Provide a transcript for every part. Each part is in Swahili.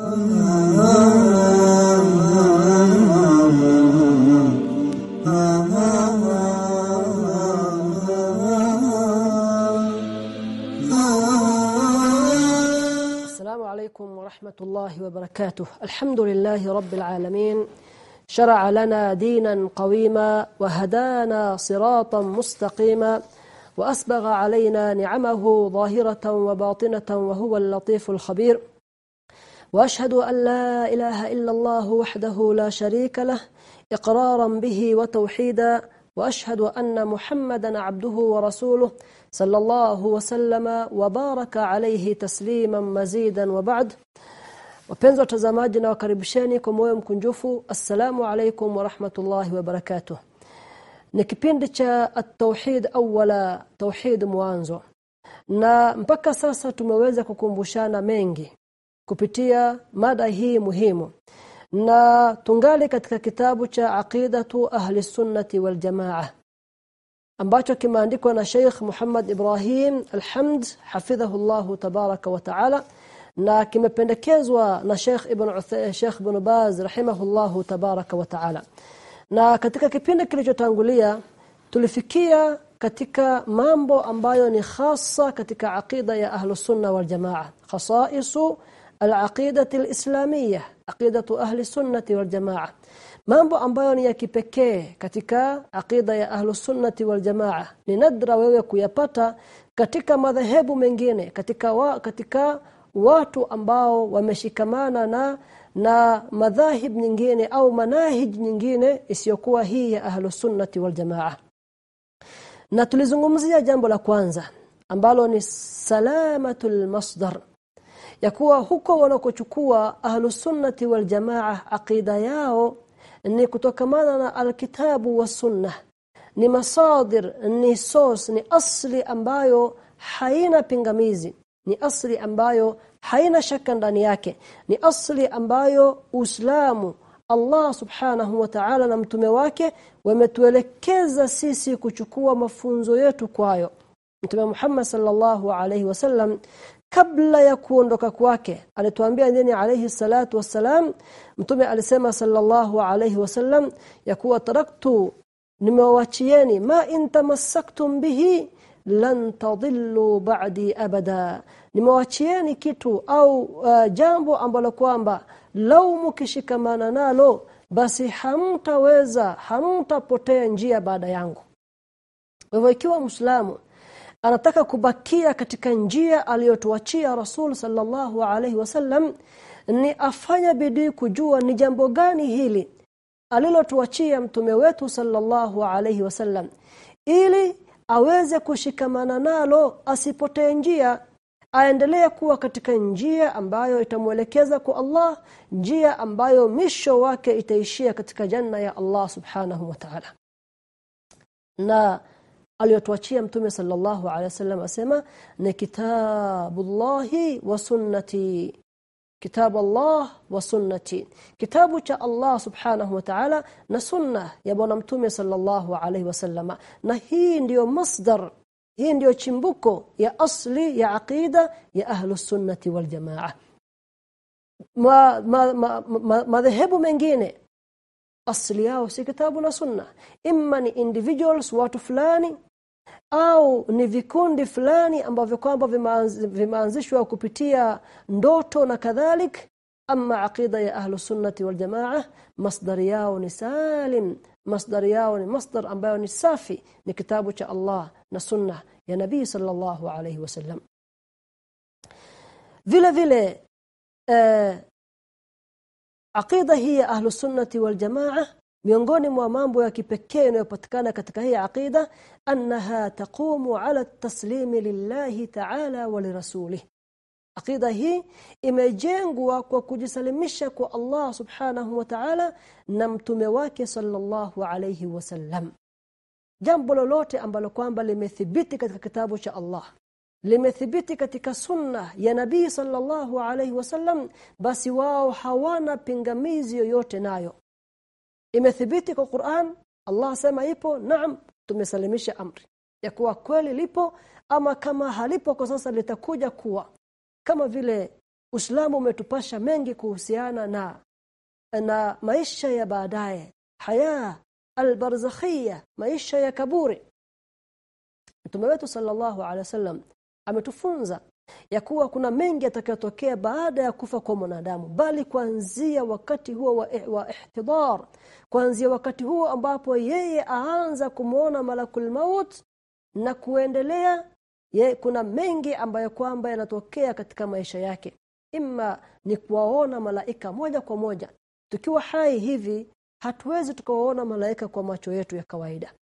السلام عليكم ورحمة الله وبركاته. الحمد لله رب العالمين. شرع لنا دينا قويما وهدانا صراطا مستقيما وأسبغ علينا نعمه ظاهرة وباطنة وهو اللطيف الخبير. واشهد ان لا اله الا الله وحده لا شريك له اقرارا به وتوحيدا واشهد ان محمدا عبده ورسوله صلى الله وسلم وبارك عليه تسليما مزيدا وبعد wapenzi watazamaji na wakaribisheni kwa moyo mkunjufu assalamu alaikum wa rahmatullahi wa barakatuh ni kipindi cha at-tauhid awwala tauhid mwanzo na mpaka sasa tumeweza kukumbushana mengi kupitia mada hii muhimu. Na tungali katika kitabu cha aqidatu ahli sunnati wal jamaa ambacho kimeandikwa na Sheikh Muhammad Ibrahim Alhamd hafidhahu Allah tabaraka wa taala na kimependekezwa na Sheikh Ibn Uthaymeen Sheikh Ibn Baz rahimahullah tabaraka wa taala. Na katika kipindi kilichotangulia tulifikia katika mambo ambayo ni hasa katika aqida ya ahlu sunna wal jamaa khasaisu al-aqidah al-islamiyah aqidatu ahli wal jamaa mambo ambayo ni ya kipekee katika aqida ya ahlu sunnati wal jamaa ni nadra wewe kuyapata katika madhehebu mengine katika wa, katika watu ambao wameshikamana na na madhahib nyingine au manahij nyingine isiyokuwa hii ya ahlu sunnati wal jamaa na tulizungumzia jambo la kwanza ambalo ni salamatul masdar ya kuwa huko wanakochukua ahlusunnati wal aqida yao ni kutokamana na alkitabu wa sunna ni masadir ni source ni asli ambayo haina pingamizi. Ni asli ambayo haina shaka ndani yake. Ni asli ambayo Uislamu Allah subhanahu wa ta'ala na mtume wake wametuelekeza sisi kuchukua mafunzo yetu kwayo. Mtume Muhammad sallallahu alaihi wasallam kabla ya kuondoka kwake alituambia nini alayhi salatu wassalam? Mtume alisema sallallahu alayhi wasallam ya kuwa taraktu nimewachieni ma intamassaktum bihi lan tadillu ba'di abada. Nimewachieni kitu au uh, jambo ambalo kwamba lau mukishikamana nalo basi hamtaweza hamtapotea njia baada yangu. Wewe ikiwa muislamu anataka kubakia katika njia aliyotuachia Rasul sallallahu alaihi wasallam ni afanya bidii kujua ni jambo gani hili alilotuachia mtume wetu sallallahu alaihi wasallam ili aweze kushikamana nalo asipotee njia aendelee kuwa katika njia ambayo itamwelekeza kwa Allah njia ambayo misho wake itaishia katika janna ya Allah subhanahu wa ta'ala. Na aliyotuachia mtume sallallahu alaihi wasallam asema ni kitabullahi wa sunnati kitabu Allah wa sunnati. Kitabu cha Allah subhanahu wa ta'ala na sunna ya bwana mtume sallallahu alaihi wasallam. Na hii ndiyo masdar hii ndiyo chimbuko ya asli ya aqida ya ahlu sunnati wal jamaa. Ma madhehebu ma, ma, ma mengine asli yao si kitabu na sunna. Imma ni individuals watu fulani au ni vikundi fulani ambavyo kwamba vimeanzishwa kupitia ndoto na kadhalik ama aqida ya ahlu sunnati wal jamaa masdar yao ni salim masdar yao ni masdar ambayo ni safi ni kitabu cha Allah na sunna ya nabii sallallahu alayhi wasallam. Vile vile eh, aqida hii ya ahlu sunnati wal jamaa miongoni mwa mambo ya kipekee yanayopatikana katika hii aqida annaha taqumu ala taslimi lillahi ta'ala wa lirasulih aqida hii imejengwa kwa kujisalimisha kwa Allah subhanahu wa ta'ala na mtume wake sallallahu alayhi wasallam jambo lolote ambalo kwamba limethibiti katika kitabu cha Allah limethibiti katika sunna ya nabii sallallahu alayhi wasallam basi wao hawana pingamizi yoyote nayo imethibiti kwa Qur'an Allah sema ipo naam tumesalimisha amri ya kuwa kweli lipo ama kama halipo kwa sasa litakuja kuwa kama vile Uislamu umetupasha mengi kuhusiana na na maisha ya baadaye haya albarzakhia maisha ya kaburi Mtume wetu sallallahu alaihi wasallam ametufunza ya kuwa kuna mengi yatakayotokea baada ya kufa kwa mwanadamu bali kuanzia wakati huo wa, wa ihtidar kuanzia wakati huo ambapo yeye aanza kumuona malakul maut na kuendelea ye kuna mengi ambayo kwamba yanatokea katika maisha yake. Imma ni kuwaona malaika moja kwa moja. Tukiwa hai hivi hatuwezi tukawaona malaika kwa macho yetu ya kawaida.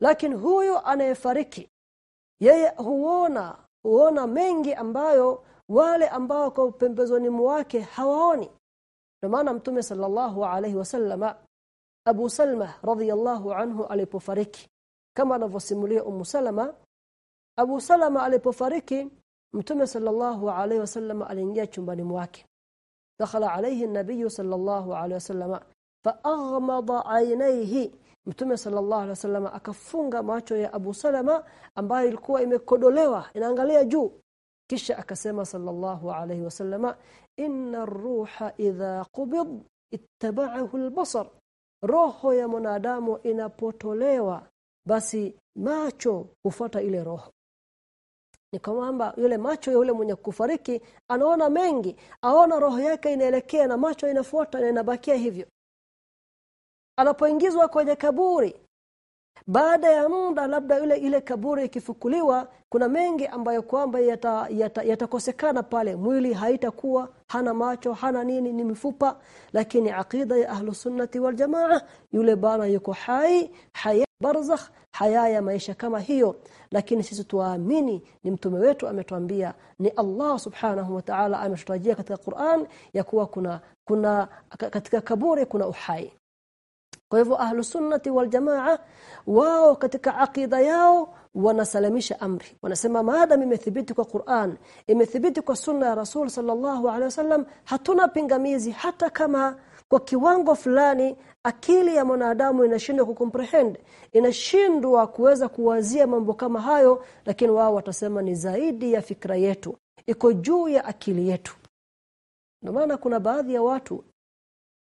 Lakini huyu anayefariki yeye huona huona mengi ambayo wale ambao kwa pembezoni mwake hawaoni. Ndio maana mtume sallallahu alaihi wasallama Abu Salma radhiyallahu anhu alipofariki kama anavyosimulia Ummu Salama Abu Salama alipofariki Mtume sallallahu alaihi wasallam aliingia chumbani mwake. Dakhala alayhi an-nabiy sallallahu alaihi wasallam faaghmada aynayhi Mtume sallallahu alaihi wasallam akafunga macho ya Abu Salama ambayo ilikuwa imekodolewa inaangalia juu. Kisha akasema sallallahu alaihi wasallam inna ar-ruha idha qubid ittaba'ahu al-basar. Roho ya mwanadamu inapotolewa basi macho hufuata ile roho. Ni kwamba yule macho yule mwenye kufariki anaona mengi aona roho yake inaelekea na macho inafuata na inabakia hivyo anapoingizwa kwenye kaburi. Baada ya muda labda ile ile kaburi ikifukuliwa kuna mengi ambayo kwamba yatakosekana yata, yata pale. Mwili haitakuwa hana macho hana nini ni mifupa. Lakini aqida ya ahlu sunnati wal jamaa yule bana yuko hai haya barzakh haya ya maisha kama hiyo. Lakini sisi tuamini ni mtume wetu ametuambia ni Allah subhanahu wa ta'ala ametutajia katika Qur'an ya kuwa kuna kuna katika kaburi kuna uhai kwa hivyo ahlu sunnati wal jamaa wao katika aqida yao wanasalamisha amri. Wanasema maadamu imethibiti kwa Qur'an imethibiti kwa sunna ya Rasul sallallahu alaihi wasallam hatuna pingamizi hata kama kwa kiwango fulani akili ya mwanadamu inashindwa kucomprehend inashindwa kuweza kuwazia mambo kama hayo lakini wao watasema ni zaidi ya fikra yetu iko juu ya akili yetu. Ndio maana kuna baadhi ya watu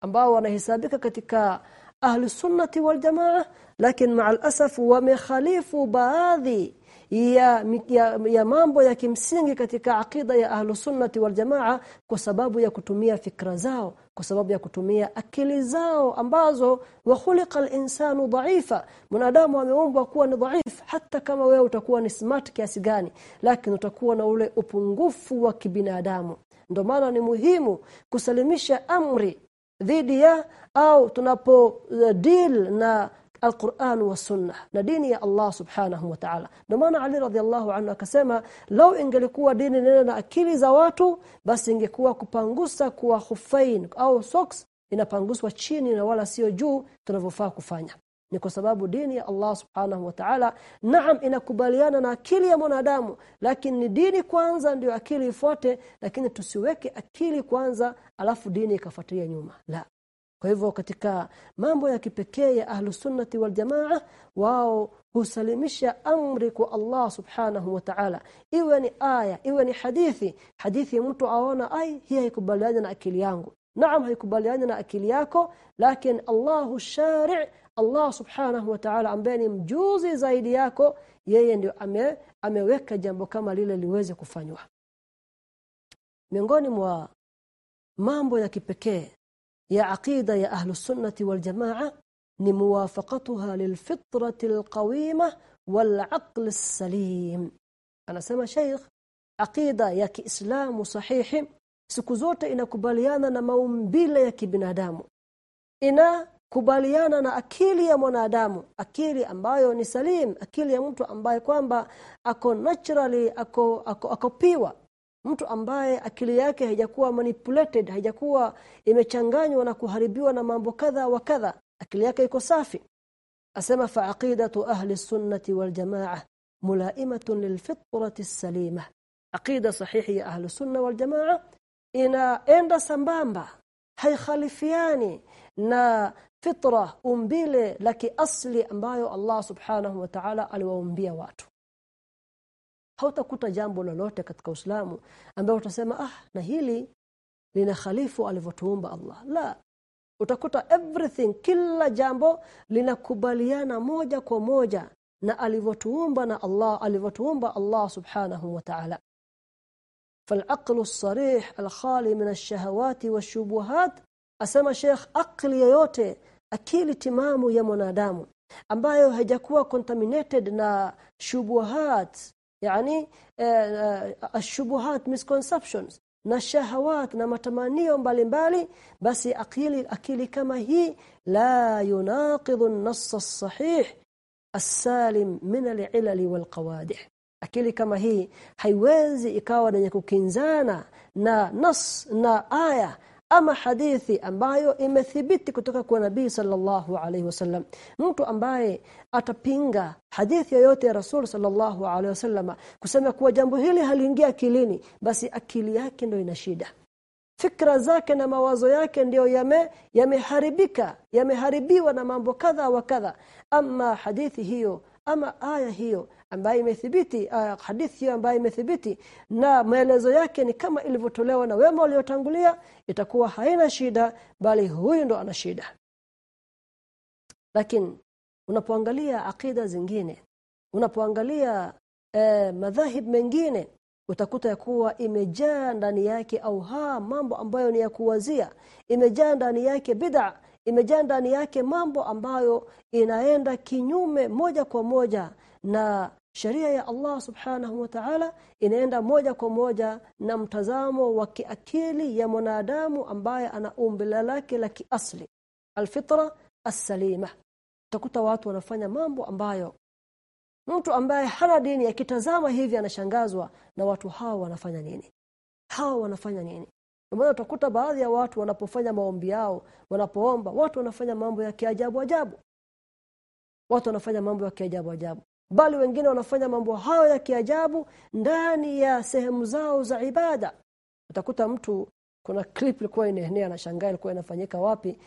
ambao wanahesabika katika ahli sunnati wal jamaa lakini ma'al asaf wamekhalifu baadhi ya, ya, ya mambo ya kimsingi katika akida ya ahlu sunnati wal jamaa kwa sababu ya kutumia fikra zao kwa sababu ya kutumia akili zao ambazo wa khuliqa al-insanu dha'ifa mwanadamu ameumbwa kuwa ni dhaif hata kama wewe utakuwa ni smart kiasi gani. lakini utakuwa na ule upungufu wa kibinadamu ndio maana ni muhimu kusalimisha amri dhidi ya au tunapo uh, deal na القرآن يا na dini ya Allah Subhanahu wa Ta'ala. Ndio maana Ali radhiallahu anhu akasema lau ingelikuwa dini nene na akili za watu basi ingekuwa kupangusa kuwa hufain au socks inapanguswa chini na wala sio juu tunavyofaa kufanya. Ni kwa sababu dini ya Allah Subhanahu wa Ta'ala naam inakubaliana na akili ya mwanadamu lakini ni dini kwanza ndio akili ifuate lakini tusiweke akili kwanza alafu dini ikafuatia nyuma. La. Kwa hivyo katika mambo ya kipekee ya ahlu sunnati wal jamaa wao husalimisha amri kwa Allah subhanahu wa ta'ala iwe ni aya iwe ni hadithi hadithi mtu aona ai hii haikubaliana na akili yangu naam haikubaliani na akili yako lakini Allahu shari' Allah subhanahu wa ta'ala ambaye ni mjuzi zaidi yako yeye ndio ame, ameweka jambo kama lile liweze kufanywa. Miongoni mwa mambo ya kipekee ya aqida ya ahlu sunnati wal jamaa ni muwafaqatuha lilfitrati alqawima walaql alsalim anasema sheikh aqida ya kiislamu sahihi siku zote inakubaliana na maumbile ya kibinadamu. Ina kubaliana na akili ya mwanadamu akili ambayo ni salim akili ya mtu ambaye kwamba ako naturally ako ako, ako piwa mtu ambaye akili yake haijakuwa manipulated haijakuwa imechanganywa na kuharibiwa na mambo kadha wa kadha akili yake iko safi. Asema fa aqidatu ahli sunnati wal jamaa mulaimatun lilfitrati salima. Aqida sahihi ya ahli sunna wal jamaa inaenda sambamba haikhalifiani na fitra umbile la kiasli ambayo Allah subhanahu wa ta'ala aliwaumbia watu hautakuta jambo lolote katika Uislamu ambayo utasema ah na hili lina khalifu alivyotuumba Allah la utakuta everything kila jambo linakubaliana moja kwa moja na alivyotuumba na Allah alivyotuumba Allah subhanahu wa ta'ala فالعقل الصريح الخالي من الشهوات والشبهات asema Sheikh akili yoyote akili timamu ya mwanadamu ambayo haijakuwa contaminated na shubuhat yani ashubuhat misconceptions na shahawat na matamanio mbalimbali basi akili akili kama hii la yunaqidhu an-nass as-sahih as-salim min al-ilal wal-qawadih. Akili kama hii haiwezi ikawa yenye kukinzana na nas na aya ama hadithi ambayo imethibiti kutoka kwa nabii sallallahu alaihi wasallam. Mtu ambaye atapinga hadithi yoyote ya rasul sallallahu alaihi wasallam kusema kuwa jambo hili haliingia akilini basi akili yake ndio ina shida. Fikra zake na mawazo yake ndiyo yame yameharibika yameharibiwa na mambo kadha wa kadha. Ama hadithi hiyo ama aya hiyo ambayo imethibiti uh, hadithi hiyo ambayo imethibiti na maelezo yake ni kama ilivyotolewa na wema waliotangulia itakuwa haina shida bali huyu ndo ana shida. Lakini unapoangalia akida zingine unapoangalia eh, madhahib mengine utakuta ya kuwa imejaa ndani yake au ha mambo ambayo ni ya kuwazia. Imejaa ndani yake bid'a imejaa ndani yake mambo ambayo inaenda kinyume moja kwa moja na sheria ya Allah subhanahu wa ta'ala. Inaenda moja kwa moja na mtazamo wa kiakili ya mwanadamu ambaye ana umbile lake la kiasli alfitra as-salima. Utakuta watu wanafanya mambo ambayo mtu ambaye hana dini akitazama hivi anashangazwa na watu hao wanafanya nini? Hao wanafanya nini maana utakuta baadhi ya watu wanapofanya maombi yao wanapoomba watu wanafanya mambo ya kiajabu ajabu. Watu wanafanya mambo ya kiajabu ajabu. Bali wengine wanafanya mambo hayo ya kiajabu ndani ya sehemu zao za ibada. Utakuta mtu kuna clip ilikuwa inaenea na shangaa ilikuwa inafanyika wapi.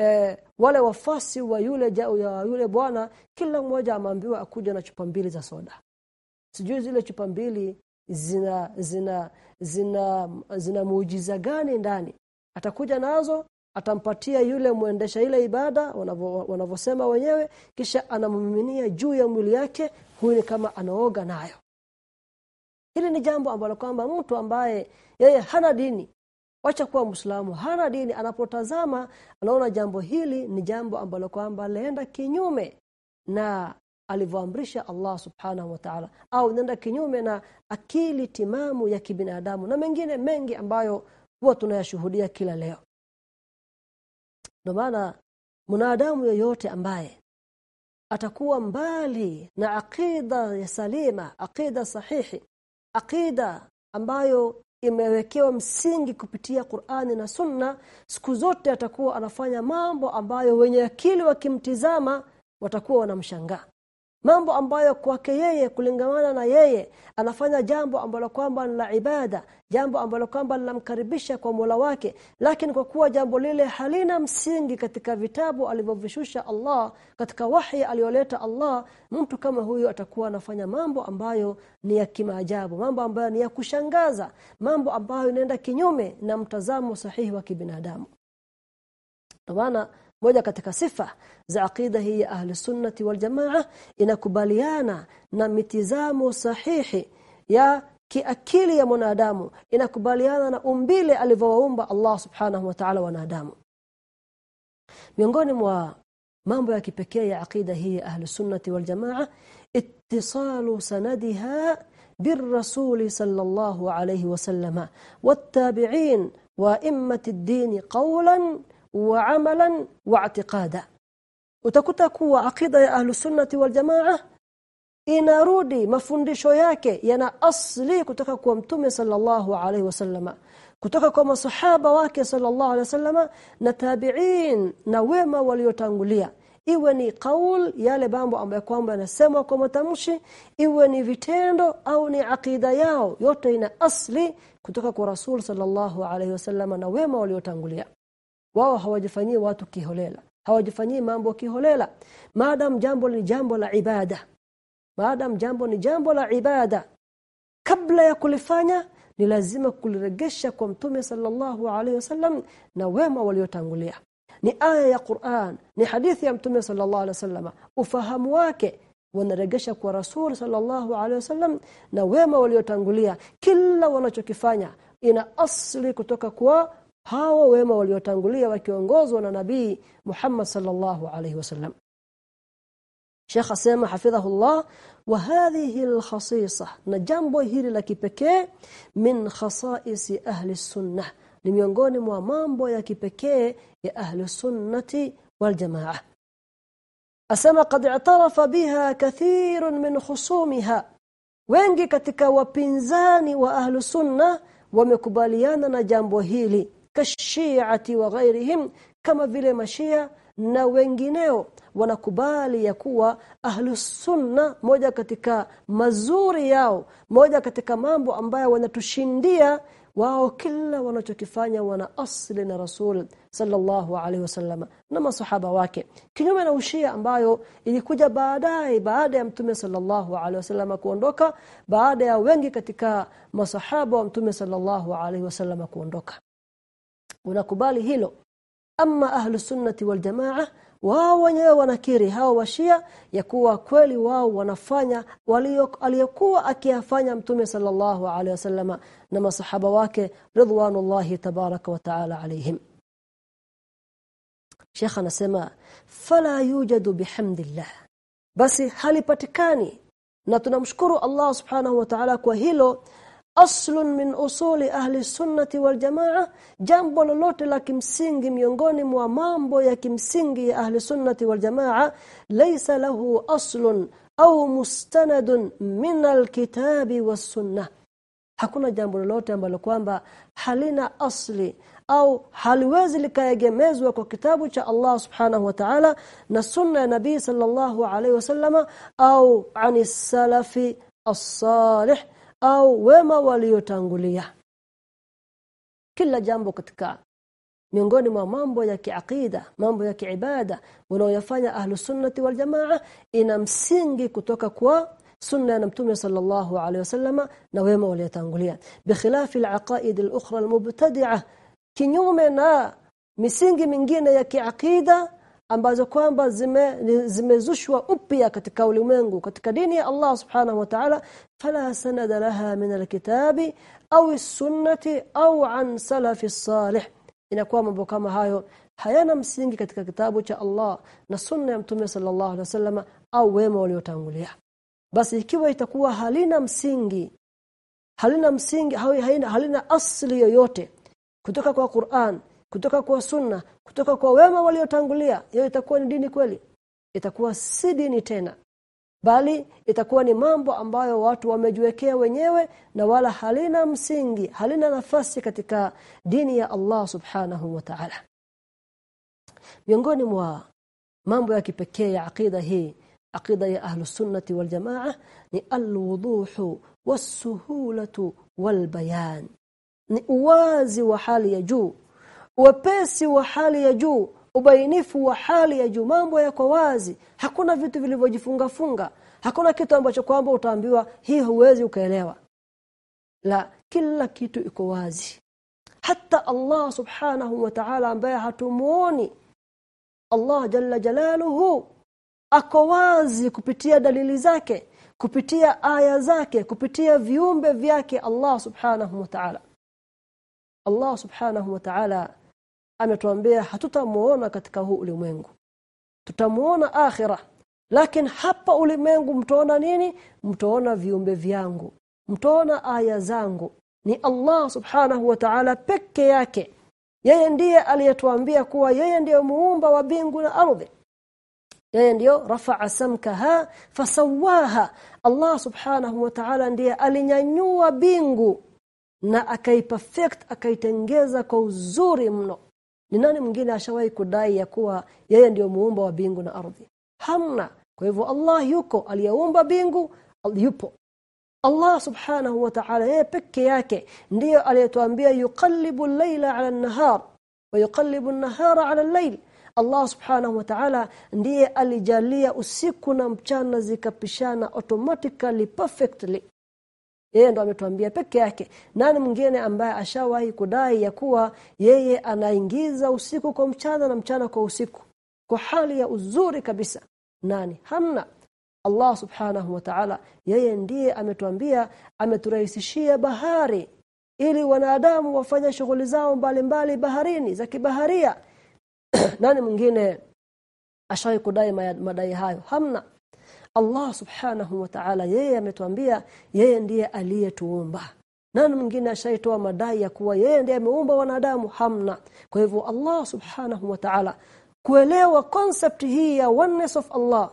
E, wale wafasi wa yule ja, ya yule bwana kila mmoja ameambiwa akuja na chupa mbili za soda. Sijui zile chupa mbili zina zina zina zina muujiza gani ndani? Atakuja nazo atampatia yule muendesha ile ibada wanavyosema wenyewe kisha anamiminia juu ya mwili yake huyu ni kama anaoga nayo. Hili ni jambo ambalo kwamba mtu ambaye yeye hana dini wacha kuwa Muislamu hana dini anapotazama anaona jambo hili ni jambo ambalo kwamba laenda kinyume na alivyoamrisha Allah subhanahu wa ta'ala. Au nenda kinyume na akili timamu ya kibinadamu na mengine mengi ambayo huwa tunayashuhudia kila leo. Ndio maana mwanadamu yeyote ambaye atakuwa mbali na aqida ya salima aqida sahihi aqida ambayo imewekewa msingi kupitia Qur'ani na Sunna siku zote atakuwa anafanya mambo ambayo wenye akili wakimtizama watakuwa wanamshangaa mambo ambayo kwake yeye kulingamana na yeye anafanya jambo ambalo kwamba ni la ibada jambo ambalo kwamba linamkaribisha kwa Mola wake. Lakini kwa kuwa jambo lile halina msingi katika vitabu alivyovishusha Allah katika wahi aliyoleta Allah mtu kama huyo atakuwa anafanya mambo ambayo ni ya kimaajabu mambo ambayo ni ya kushangaza mambo ambayo inaenda kinyume na mtazamo sahihi wa kibinadamu moja katika sifa za aqida hii ya ahli sunnati wal jamaa inakubaliana na mitizamo sahihi ya kiakili ya mwanadamu inakubaliana na umbile alivyowaumba Allah subhanahu wa ta'ala wanadamu miongoni mwa mambo ya kipekee ya aqida hii ya ahli sunnati wal jamaa ittisalu sanadiha بالرسول صلى الله عليه وسلم والتابعين وائمه الدين قولا wa amalan wa i'tiqada. Utakuta kuwa akida ya ahlu sunnati wal jamaa inarudi mafundisho yake yana asli kutoka kwa mtume sallallahu alaihi wasallama kutoka kwa masahaba wake sallallahu alaihi wasallama na tabi'in na wema waliotangulia. Iwe ni kaul yale mambo ambayo kwamba yanasemwa kwa matamshi iwe ni vitendo au ni akida yao yote ina asli kutoka kwa rasul sallallahu alaihi wasallam na wema waliotangulia wao hawajifanyii watu kiholela. Hawajifanyii mambo kiholela. Maadam jambo ni jambo la ibada. Maadam jambo ni jambo la ibada. Kabla ya kulifanya ni lazima kuliregesha kwa mtume sallallahu alaihi wasallam na wema waliotangulia. Ni aya ya Qur'an ni hadithi ya mtume sallallahu alaihi wasallam. Ufahamu wake wanaregesha kwa rasul sallallahu alaihi wasallam na wema waliotangulia. Kila wanachokifanya ina asli kutoka kwa hawa wema waliotangulia wakiongozwa na nabii Muhammad sallallahu alaihi wasallam Sheikh asema hafidhahullah wa hadhihi alkhasisa na jambo hili la kipekee min khasaisi ahli sunnah ni miongoni mwa mambo ya kipekee ya ahli sunnati wal jamaa. Asema qad i'tarafa biha kathirun min khusumiha. Wengi katika wapinzani wa ahli sunna wamekubaliana na jambo hili kashiati wa ghairihim kama vile mashia na wengineo. Wanakubali ya kuwa ahlus sunna moja katika mazuri yao moja katika mambo ambayo wanatushindia wao kila wanachokifanya wana asli na rasul sallallahu alaihi wasallam na masahaba wake. Kinyume na ushia ambayo ilikuja baadaye baada ya mtume sallallahu alaihi wasallam kuondoka baada ya wengi katika masahaba wa mtume sallallahu alaihi wasallam kuondoka unakubali hilo. Ama ahlu sunnati wal jamaa wao wenyewe wanakiri hao washia ya kuwa kweli wao wanafanya aliyokuwa akiyafanya mtume sallallahu alaihi wasallama na masahaba wake ridwanullahi tabaraka wa taala alaihim Sheikh anasema fala yujadu bihamdillah. Basi halipatikani. Na tunamshukuru Allah subhanahu wa ta'ala kwa hilo aslun min usuli ahli sunnati wal jamaa jambo lolote la kimsingi miongoni mwa mambo ya kimsingi ya ahli sunnati wal jamaa laysa lahu aslun au mustanadun min alkitabi was sunnah. Hakuna jambo lolote ambalo kwamba halina asli au haliwezi likaegemezwa kwa kitabu cha Allah subhanahu wa ta'ala na sunna ya nabii sallallahu alaihi wasallama au anis salafi as-salih au wema waliotangulia. Kila jambo katika miongoni mwa mambo ya kiakida mambo ya kiibada wanaoyafanya ahlu sunnati wal jamaa ina msingi kutoka kwa sunna ya mtume sallallahu alaihi wasallama na wema waliotangulia. Bikhilafi alaqaid alukhra almubtadi'ah kinyume na misingi mingine ya kiakida ambazo kwamba zimezushwa zime upya katika ulimwengu katika dini ya Allah subhanahu wa ta'ala fala sanada laha min alkitabi au sunnati au an salafi salih. Inakuwa mambo kama hayo hayana msingi katika kitabu cha Allah na sunna ya mtume sallallahu alaihi wasallam au wema waliotangulia. Basi ikiwa itakuwa halina msingi halina msingi halina, halina asli yoyote kutoka kwa Qur'an kutoka kwa sunna kutoka kwa wema waliotangulia hiyo itakuwa ni dini kweli? Itakuwa si dini tena bali itakuwa ni mambo ambayo watu wamejiwekea wenyewe na wala halina msingi halina nafasi katika dini ya Allah subhanahu wa ta'ala. Miongoni mwa mambo ya kipekee ya aqida hii aqida ya ahlu sunnati wal jamaa ni alwuduhu wasuhulatu walbayan. Ni uwazi wa hali ya juu wepesi wa hali ya juu ubainifu wa hali ya juu mambo yako wazi. Hakuna vitu vilivyojifunga funga hakuna kitu ambacho kwamba utaambiwa hii huwezi ukaelewa. La kila kitu iko wazi. Hata Allah subhanahu wa ta'ala ambaye hatumuoni. Allah jalla jalaluhu ako wazi kupitia dalili zake kupitia aya zake kupitia viumbe vyake Allah subhanahu wa ta'ala. Allah subhanahu wa ta'ala ametuambia hatutamuona katika huu ulimwengu. Tutamuona akhira. Lakini hapa ulimwengu mtaona nini? Mtaona viumbe vyangu. Mtaona aya zangu. Ni Allah subhanahu wa ta'ala peke yake. Yeye ndiye aliyetuambia kuwa yeye ndiye muumba wa bingu na ardhi. Yeye ndiyo rafa'a samkaha fasawaha. Allah subhanahu wa ta'ala ndiye alinyanyua bingu na akaiperfect akaitengeza kwa uzuri mno ni nani mwingine ashawahi kudai ya kuwa yeye ndiyo muumba wa bingu na ardhi? Hamna. Kwa hivyo Allah yuko. Aliyeumba bingu yupo. Allah subhanahu wa ta'ala yeye peke yake ndiyo aliyetuambia yuqallibu al-layla 'ala an-nahar wa yuqallibu an-nahara 'ala al-layl. Allah subhanahu wa ta'ala ndiye alijalia usiku na mchana zikapishana automatically perfectly yeye ndo ametuambia peke yake. Nani mwingine ambaye ashawahi kudai ya kuwa yeye anaingiza usiku kwa mchana na mchana kwa usiku? Kwa hali ya uzuri kabisa. Nani? Hamna. Allah subhanahu wa ta'ala yeye ndiye ametuambia ameturahisishia bahari ili wanadamu wafanye shughuli zao mbalimbali baharini za kibaharia. Nani mwingine ashawahi kudai madai hayo? Hamna Allah subhanahu wa ta'ala yeye ametuambia yeye ndiye aliyetuumba. Nani mwingine ashaitoa madai ya kuwa yeye ndiye ameumba wanadamu? Hamna. Kwa hivyo Allah subhanahu wa ta'ala kuelewa concept hii ya oneness of Allah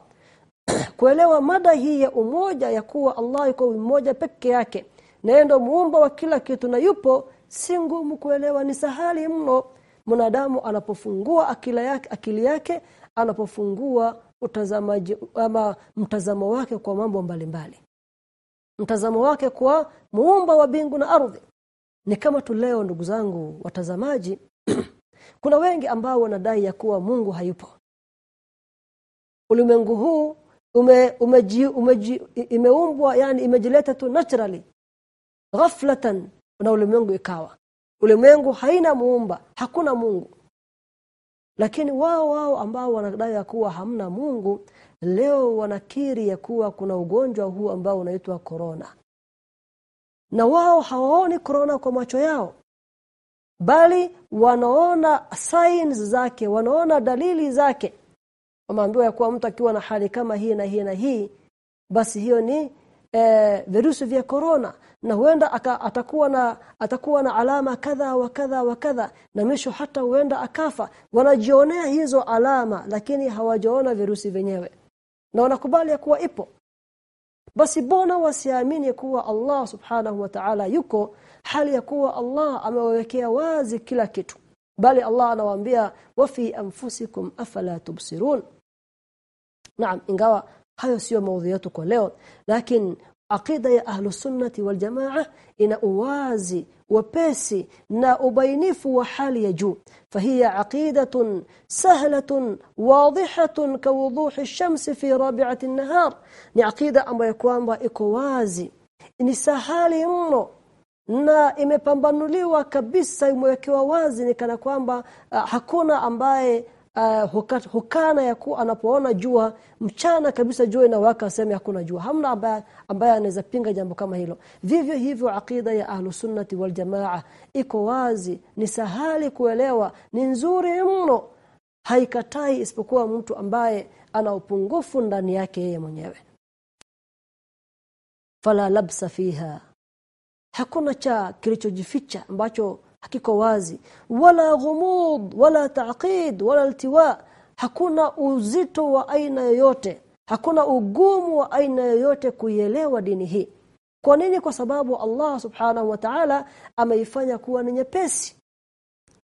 kuelewa mada hii ya umoja ya kuwa Allah yuko mmoja peke yake na ndio muumba wa kila kitu na yupo si ngumu kuelewa ni sahali mno. Mwanadamu anapofungua akili yake akili yake anapofungua utazamaji ama mtazamo wake kwa mambo mbalimbali. Mtazamo wake kwa muumba wa bingu na ardhi. Ni kama tu leo ndugu zangu watazamaji kuna wengi ambao wanadai ya kuwa Mungu hayupo. Ulimwengu huu ume, umeji, umeji, imeumbwa yani imejileta tu naturally ghaflatan na ulimwengu ikawa. Ulimwengu haina muumba hakuna Mungu lakini wao wao ambao wanadai ya kuwa hamna Mungu leo wanakiri ya kuwa kuna ugonjwa huu ambao unaitwa corona. Na wao hawaoni corona kwa macho yao bali wanaona signs zake wanaona dalili zake. Wameambiwa ya kuwa mtu akiwa na hali kama hii na hii na hii basi hiyo ni e, virusi vya corona na huenda aka, atakuwa na atakuwa na alama kadha wa kadha wa kadha na mwisho hata huenda akafa. Wanajionea hizo alama lakini hawajaona virusi vyenyewe. Na wanakubali ya kuwa ipo. Basi bona wasiamini kuwa Allah subhanahu wa ta'ala yuko hali ya kuwa Allah amewawekea wazi kila kitu. Bali Allah anawaambia wa fi anfusikum afala tubsirun. Naam ingawa hayo sio maudhui yetu kwa leo. Lakini aqida ya ahlu sunnati wal jamaa ina uwazi wapesi na ubainifu wa hali ya juu. Fahiya aqidatun sahlatun wadihatun kawuduhi ash-shams fi rabi'ati an-nahar. Ni aqida ambayo kwamba iko wazi ni sahali mno na imepambanuliwa kabisa imewekewa wazi ni kana kwamba uh, hakuna ambaye uh, hukana ya kuwa anapoona jua mchana kabisa jua inawaka aseme hakuna jua. Hamna ambaye ambaye anaweza pinga jambo kama hilo. Vivyo hivyo akida ya ahlu sunnati wal jamaa iko wazi. Ni sahali kuelewa. Ni nzuri mno. Haikatai isipokuwa mtu ambaye ana upungufu ndani yake yeye mwenyewe. Fala labsa fiha. Hakuna cha kilichojificha ambacho hakiko wazi. Wala ghumud wala taqid wala iltiwa. Hakuna uzito wa aina yoyote. Hakuna ugumu wa aina yoyote kuielewa dini hii. Kwa nini? Kwa sababu Allah subhanahu wa ta'ala ameifanya kuwa ni nyepesi.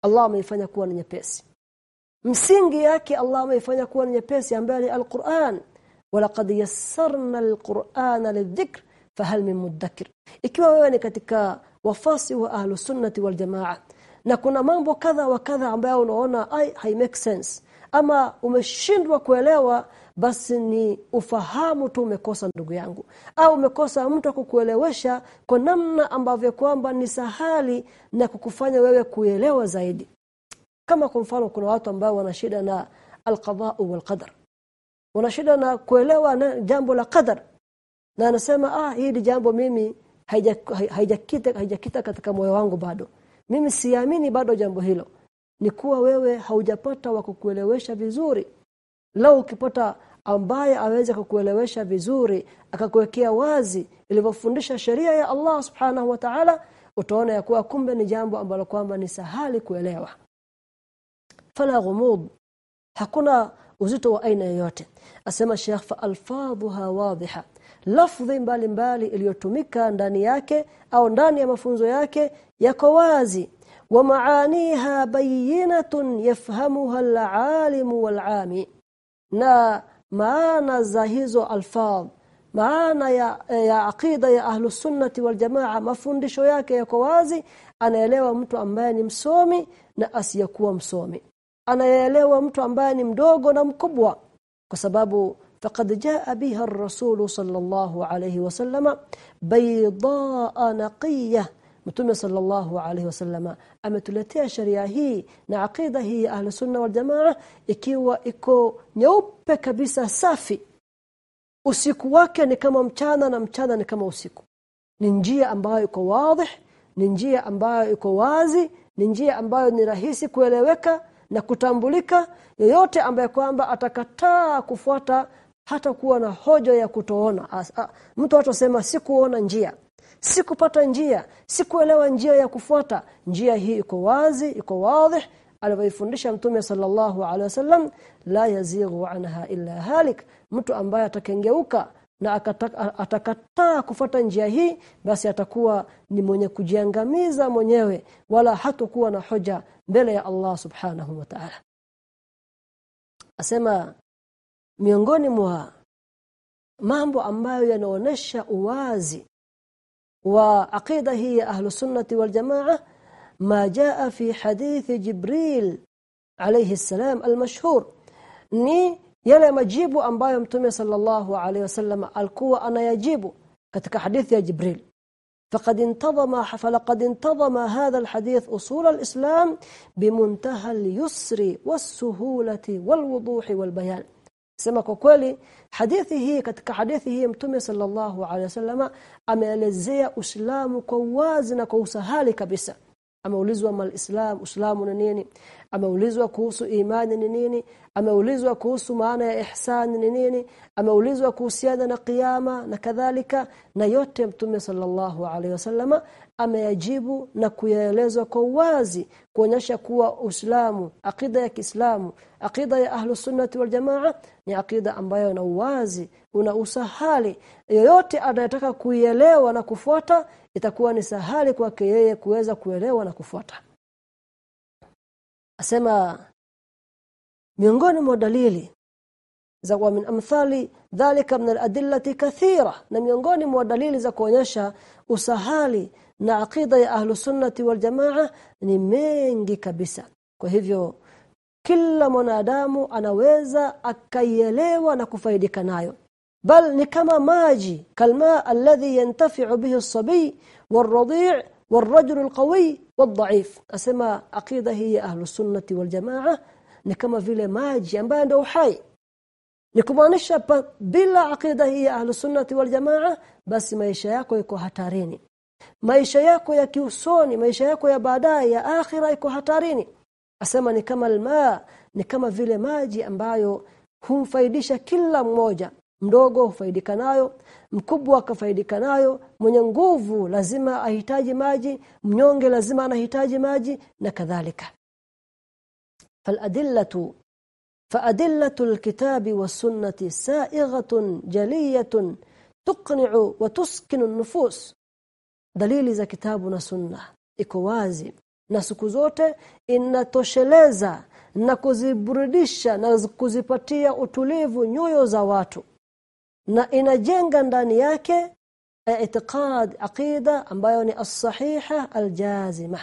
Allah ameifanya kuwa ni nyepesi. Msingi yake Allah ameifanya kuwa ni nyepesi ambayo ni al-Qur'an. Walaqad yassarna al-Qur'ana lidhikr fahal min mudakkir. Ikiwa wewe ni katika wafasi wa ahlu sunnati wal jamaa. Na kuna mambo kadha wa kadha ambayo unaona ai hai make sense. Ama umeshindwa kuelewa basi ni ufahamu tu umekosa ndugu yangu. Au umekosa mtu akukuelewesha kwa namna ambavyo kwamba ni sahali na kukufanya wewe kuelewa zaidi. Kama kwa mfano kuna watu ambao wana shida na alqadaa wal qadar wana shida na kuelewa na jambo la qadar. Na anasema ah hili jambo mimi haijakita haijakita katika moyo wangu bado. Mimi siamini bado jambo hilo. Ni kuwa wewe haujapata wa kukuelewesha vizuri. Lau ukipata ambaye aweze kukuelewesha vizuri akakuwekea wazi ilivyofundisha sheria ya Allah subhanahu wa ta'ala utaona ya kuwa kumbe ni jambo ambalo kwamba ni sahali kuelewa. Fala ghumud. Hakuna uzito wa aina yoyote. Asema Sheikh fa alfadhuha wadhiha lafdhi mbalimbali iliyotumika ndani yake au ndani ya mafunzo yake yako wazi. Wa maaniha bayinatun yafhamuha alalimu walami na maana za hizo alfadh maana ya, ya aqida ya ahlu sunnati wal jamaa mafundisho yake yako wazi. Anaelewa mtu ambaye ni msomi na asiyakuwa msomi. Anaelewa mtu ambaye ni mdogo na mkubwa. Kwa sababu faqad jaa biha ar-rasul sallallahu alayhi wasallam baydaa naqiyah Mtume sallallahu alaihi wasallam ametuletea sharia hii na akida hii ahli sunna wal jamaa ikiwa iko nyeupe kabisa safi usiku wake ni kama mchana na mchana ni kama usiku ni njia ambayo iko wazi ni njia ambayo iko wazi ni njia ambayo ni rahisi kueleweka na kutambulika yeyote ambaye kwamba atakataa kufuata hata kuwa na hoja ya kutoona. Mtu atasema sikuona njia. Sikupata njia. Sikuelewa njia ya kufuata. Njia hii iko wazi iko wazi alivyofundisha mtume sallallahu alaihi wasallam la yazighu anha illa halik. Mtu ambaye atakengeuka na atakataa kufuata njia hii basi atakuwa ni mwenye kujiangamiza mwenyewe wala hatakuwa na hoja mbele ya Allah subhanahu wa ta'ala. Asema miongoni mwa mambo ambayo yanaonesha uwazi وعقيده هي أهل السنة والجماعة ما جاء في حديث جبريل عليه السلام المشهور ni yale majibu ambayo mtume sallallahu alayhi wasallam alikuwa anayajibu katika hadithi ya Jibril. فقد انتظم فلقد انتظم هذا الحديث أصول الإسلام بمنتهى اليسر والسهولة والوضوح والبيان sema kwa kweli hadithi hii katika hadithi hii mtume sallallahu alaihi wasallama ameelezea Uislamu kwa uwazi na kwa usahali kabisa. Ameulizwa mal islam uislamu ni nini? Ameulizwa kuhusu imani ni nini? Ameulizwa kuhusu maana ya ihsan ni nini? Ameulizwa kuhusiana na kiyama na kadhalika na yote mtume sallallahu alaihi wasallama ameyajibu na kuyaelezwa kwa uwazi kuonyesha kuwa Uislamu akida ya Kiislamu akida ya ahlu sunnati wal jamaa ni akida ambayo na uwazi una usahali. Yoyote anayetaka kuielewa na kufuata itakuwa ni sahali kwake yeye kuweza kuelewa na kufuata. Asema miongoni mwa dalili za wa min amthali dhalika min aladillati kathira na miongoni mwa dalili za kuonyesha usahali na akida ya ahlu sunnati ni mengi kabisa. Kwa hivyo kila mwanadamu anaweza akaielewa na kufaidika nayo. Bal ni kama maji kalma alladhi yantafi'u bihi as-sabi wal-radi' wal-rajul al-qawi wal-dha'if asema aqida hii ahlu sunnati ni kama vile maji ambayo ndio uhai. Ni bila aqida hii ahlu sunnati basi maisha yako yako hatarini maisha yako ya kiusoni maisha yako ya baadaye ya akhira iko hatarini. Asema ni kama alma ni kama vile maji ambayo humfaidisha kila mmoja. Mdogo hufaidika nayo mkubwa akafaidika nayo mwenye nguvu lazima ahitaji maji mnyonge lazima anahitaji maji na kadhalika. Faladillatu faadillatu alkitabi wasunnati sa'ighatan jaliyatun tuqni'u wa tuskinu nufus dalili za kitabu na sunna. Iko wazi. Na siku zote inatosheleza na kuziburudisha na kuzipatia utulivu nyoyo za watu. Na inajenga ndani yake i'tiqad aqida ambayo ni as-sahiha al-jazima.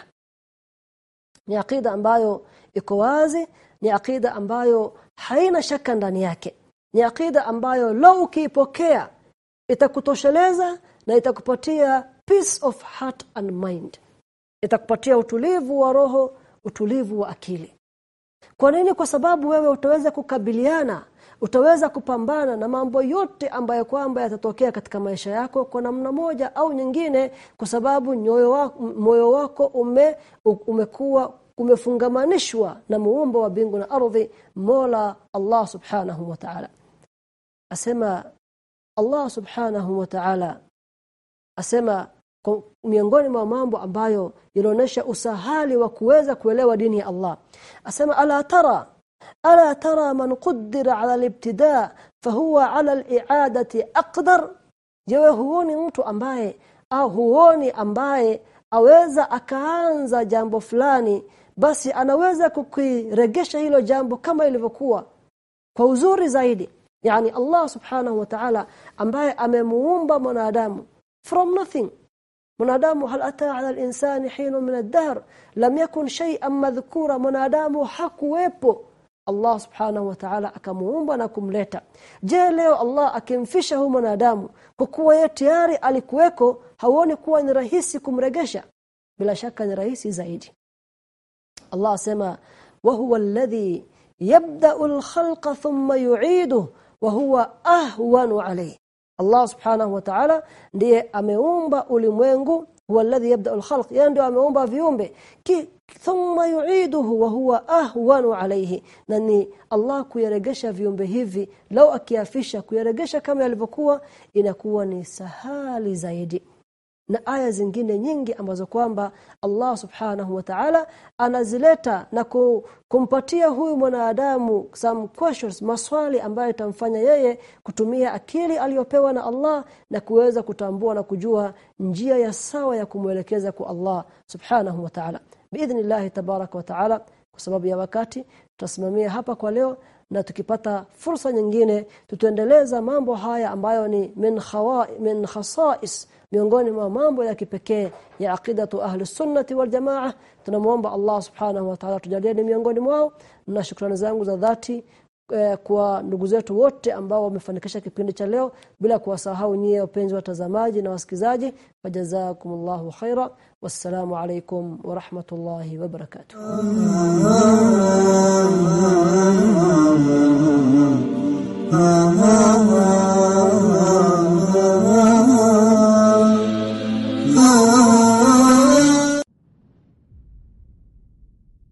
Ni aqida ambayo iko wazi ni aqida ambayo haina shaka ndani yake. Ni aqida ambayo lau ukiipokea itakutosheleza na itakupatia peace of heart and mind. Itakupatia utulivu wa roho utulivu wa akili. Kwa nini? Kwa sababu wewe utaweza kukabiliana utaweza kupambana na mambo yote ambayo kwamba yatatokea katika maisha yako kwa namna moja au nyingine kwa sababu nyoyo wako moyo wako ume umekuwa umefungamanishwa na muumba wa bingu na ardhi Mola Allah Subhanahu wa Ta'ala. Asema Allah Subhanahu wa Ta'ala asema miongoni mwa mambo ambayo yanaonesha usahali wa kuweza kuelewa dini ya Allah. Asema ala tara ala tara man qaddara ala al-ibtida fahuwa ala al-i'adati aqdar. Jewe huoni mtu ambaye au huoni ambaye aweza akaanza jambo fulani basi anaweza kukiregesha hilo jambo kama ilivyokuwa. Kwa uzuri zaidi yani Allah subhanahu wa ta'ala ambaye amemuumba mwanadamu from nothing منادامو هل أتى على الإنسان حين من الدهر؟ لم يكن شيئا مذكورا. منادامو حق ويبو. الله سبحانه وتعالى اكمومبا ليتا. جه ليو الله أكم اكمفشه منادام كوكو يتياري alikuweko haoni كوان رهيسي كم kumregesha بلا شك أن rahisi زايدي. الله سيما وهو الذي يبدأ الخلق ثم يعيده. وهو أهون عليه. Allah subhanahu wa ta'ala ndiye ameumba ulimwengu huwa alladhi yabda al-khalq ndio ameumba viumbe. Ki thumma yu'iduhu wa huwa ahwanu alayhi. Na ni Allah kuyaregesha viumbe hivi lau akiafisha kuyaregesha kama yalivyokuwa inakuwa ni sahali zaidi na aya zingine nyingi ambazo kwamba Allah subhanahu wa ta'ala anazileta na kumpatia huyu mwanadamu some questions maswali ambayo itamfanya yeye kutumia akili aliyopewa na Allah na kuweza kutambua na kujua njia ya sawa ya kumwelekeza kwa Allah subhanahu wa ta'ala. Biidhnillah tabarak wa ta'ala kwa sababu ya wakati tutasimamia hapa kwa leo na tukipata fursa nyingine tutaendeleza mambo haya ambayo ni min khawa min khasais miongoni mwa mambo ya kipekee ya aqidatu ahli sunnati wal jamaa tunamuomba Allah subhanahu wa ta'ala tujalie miongoni mwao. Na shukrani zangu za dhati eh, kwa ndugu zetu wote ambao wamefanikisha kipindi cha leo bila kuwasahau nyie wapenzi watazamaji na wasikizaji fajazakumullahu khaira. Wassalamu alaikum wa rahmatullahi wa barakatuh.